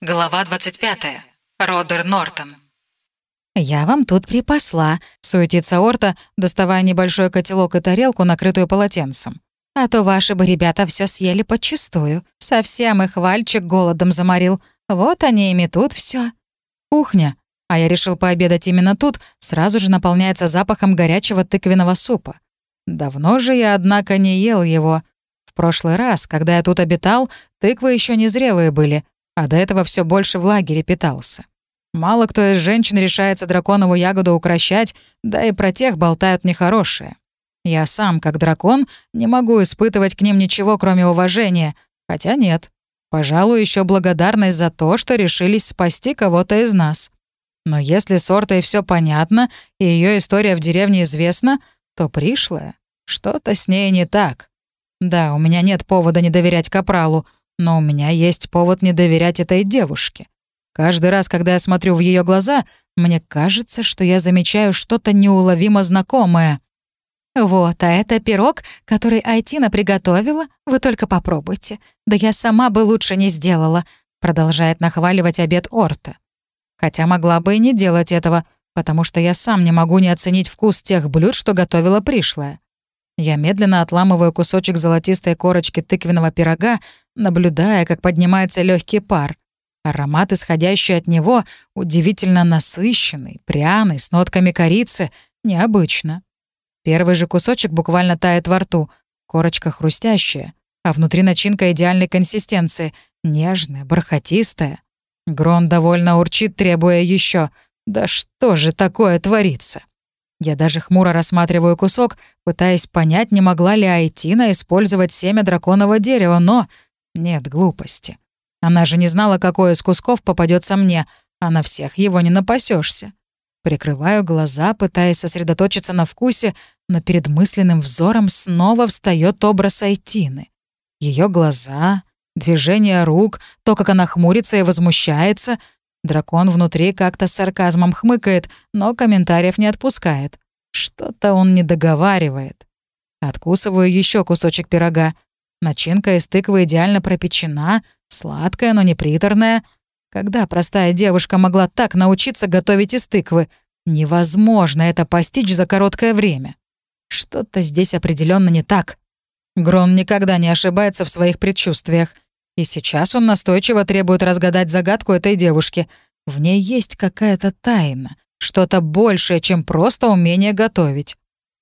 Глава 25. Родер Нортон. «Я вам тут припасла», — суетится Орта, доставая небольшой котелок и тарелку, накрытую полотенцем. «А то ваши бы ребята все съели подчистую. Совсем их Вальчик голодом заморил. Вот они и метут все. Кухня, а я решил пообедать именно тут, сразу же наполняется запахом горячего тыквенного супа. Давно же я, однако, не ел его. В прошлый раз, когда я тут обитал, тыквы еще не зрелые были, а до этого все больше в лагере питался. Мало кто из женщин решается драконову ягоду укращать, да и про тех болтают нехорошие. Я сам, как дракон, не могу испытывать к ним ничего, кроме уважения. Хотя нет. Пожалуй, еще благодарность за то, что решились спасти кого-то из нас. Но если с Ортой все понятно, и ее история в деревне известна, то пришлая. Что-то с ней не так. Да, у меня нет повода не доверять Капралу, но у меня есть повод не доверять этой девушке. Каждый раз, когда я смотрю в ее глаза, мне кажется, что я замечаю что-то неуловимо знакомое. «Вот, а это пирог, который Айтина приготовила, вы только попробуйте. Да я сама бы лучше не сделала», — продолжает нахваливать обед Орта. Хотя могла бы и не делать этого, потому что я сам не могу не оценить вкус тех блюд, что готовила пришлая. Я медленно отламываю кусочек золотистой корочки тыквенного пирога, наблюдая, как поднимается легкий пар. Аромат, исходящий от него, удивительно насыщенный, пряный, с нотками корицы, необычно. Первый же кусочек буквально тает во рту, корочка хрустящая, а внутри начинка идеальной консистенции, нежная, бархатистая. Грон довольно урчит, требуя еще. Да что же такое творится? Я даже хмуро рассматриваю кусок, пытаясь понять, не могла ли Айтина использовать семя драконового дерева, но... Нет глупости. Она же не знала, какой из кусков попадется мне, а на всех его не напасешься. Прикрываю глаза, пытаясь сосредоточиться на вкусе, но перед мысленным взором снова встает образ Айтины. Ее глаза, движение рук, то, как она хмурится и возмущается — Дракон внутри как-то с сарказмом хмыкает, но комментариев не отпускает. Что-то он не договаривает. Откусываю еще кусочек пирога. Начинка из тыквы идеально пропечена, сладкая, но не приторная. Когда простая девушка могла так научиться готовить из тыквы? Невозможно это постичь за короткое время. Что-то здесь определенно не так. Грон никогда не ошибается в своих предчувствиях — и сейчас он настойчиво требует разгадать загадку этой девушки. В ней есть какая-то тайна, что-то большее, чем просто умение готовить.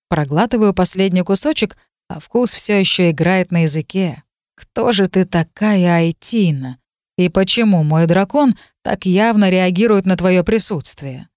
Проглатываю последний кусочек, а вкус все еще играет на языке. Кто же ты такая, Айтина? И почему мой дракон так явно реагирует на твое присутствие?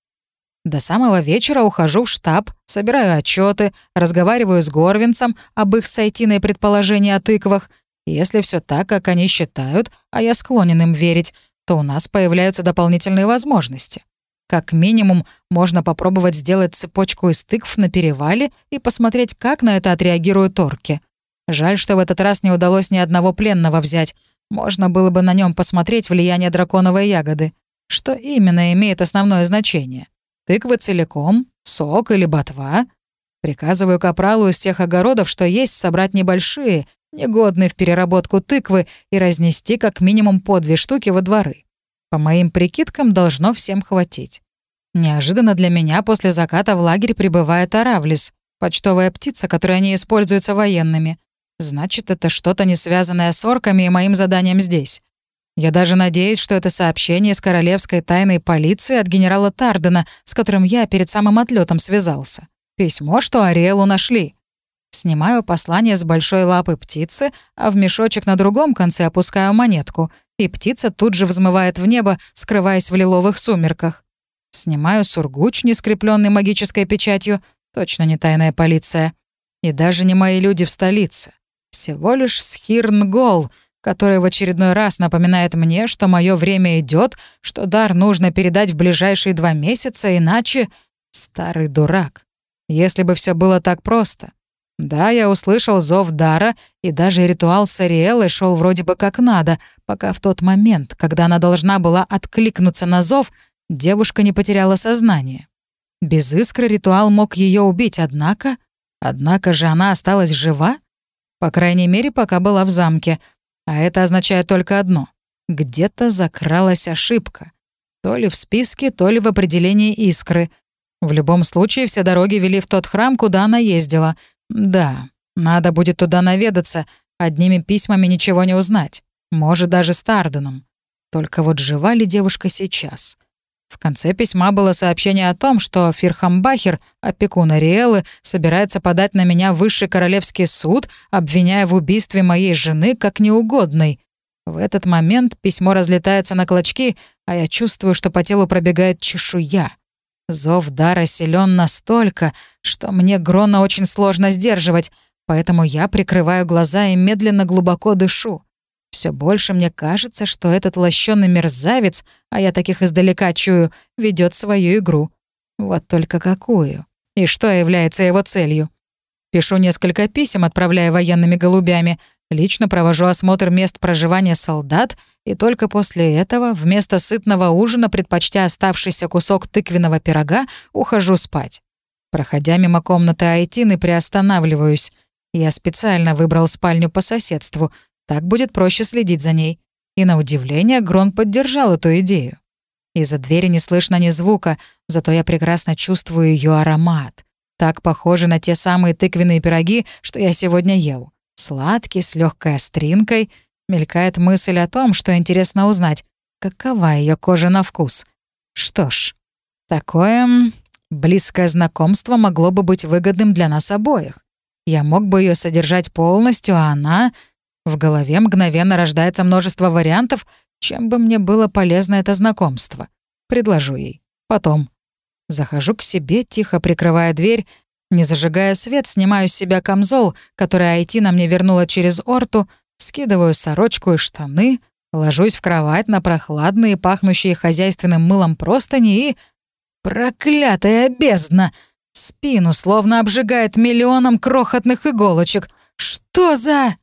До самого вечера ухожу в штаб, собираю отчеты, разговариваю с Горвинцем об их с Айтиной предположении о тыквах, если все так, как они считают, а я склонен им верить, то у нас появляются дополнительные возможности. Как минимум, можно попробовать сделать цепочку из тыкв на перевале и посмотреть, как на это отреагируют орки. Жаль, что в этот раз не удалось ни одного пленного взять. Можно было бы на нем посмотреть влияние драконовой ягоды. Что именно имеет основное значение? Тыквы целиком, сок или ботва? Приказываю капралу из тех огородов, что есть, собрать небольшие, негодные в переработку тыквы и разнести как минимум по две штуки во дворы. По моим прикидкам, должно всем хватить. Неожиданно для меня после заката в лагерь прибывает Аравлис, почтовая птица, которая не используется военными. Значит, это что-то не связанное с орками и моим заданием здесь. Я даже надеюсь, что это сообщение из королевской тайной полиции от генерала Тардена, с которым я перед самым отлетом связался. Письмо, что Ариэлу нашли. Снимаю послание с большой лапы птицы, а в мешочек на другом конце опускаю монетку, и птица тут же взмывает в небо, скрываясь в лиловых сумерках. Снимаю сургуч, не скрепленный магической печатью, точно не тайная полиция. И даже не мои люди в столице. Всего лишь Схирнгол, который в очередной раз напоминает мне, что мое время идет, что дар нужно передать в ближайшие два месяца, иначе... Старый дурак. Если бы все было так просто. Да, я услышал зов Дара, и даже ритуал с Ариэлой шел вроде бы как надо, пока в тот момент, когда она должна была откликнуться на зов, девушка не потеряла сознание. Без искры ритуал мог ее убить, однако... Однако же она осталась жива? По крайней мере, пока была в замке. А это означает только одно. Где-то закралась ошибка. То ли в списке, то ли в определении искры. В любом случае, все дороги вели в тот храм, куда она ездила. Да, надо будет туда наведаться. Одними письмами ничего не узнать. Может, даже с Тарденом. Только вот жива ли девушка сейчас? В конце письма было сообщение о том, что Фирхамбахер, опекун Ариэлы, собирается подать на меня высший королевский суд, обвиняя в убийстве моей жены как неугодной. В этот момент письмо разлетается на клочки, а я чувствую, что по телу пробегает чешуя. Зов дара силен настолько, что мне Грона очень сложно сдерживать, поэтому я прикрываю глаза и медленно глубоко дышу. Все больше мне кажется, что этот лощеный мерзавец, а я таких издалека чую, ведет свою игру. Вот только какую? И что является его целью? Пишу несколько писем, отправляя военными голубями, лично провожу осмотр мест проживания солдат, и только после этого, вместо сытного ужина, предпочтя оставшийся кусок тыквенного пирога, ухожу спать. Проходя мимо комнаты Айтины, приостанавливаюсь. Я специально выбрал спальню по соседству — так будет проще следить за ней. И на удивление Грон поддержал эту идею. Из-за двери не слышно ни звука, зато я прекрасно чувствую ее аромат. Так похоже на те самые тыквенные пироги, что я сегодня ел. Сладкий, с легкой остринкой. Мелькает мысль о том, что интересно узнать, какова ее кожа на вкус. Что ж, такое близкое знакомство могло бы быть выгодным для нас обоих. Я мог бы ее содержать полностью, а она в голове мгновенно рождается множество вариантов, чем бы мне было полезно это знакомство. Предложу ей. Потом. Захожу к себе, тихо прикрывая дверь, не зажигая свет, снимаю с себя камзол, который Айти на мне вернула через орту, скидываю сорочку и штаны, ложусь в кровать на прохладные, пахнущие хозяйственным мылом простыни и... Проклятая бездна! Спину словно обжигает миллионом крохотных иголочек. Что за...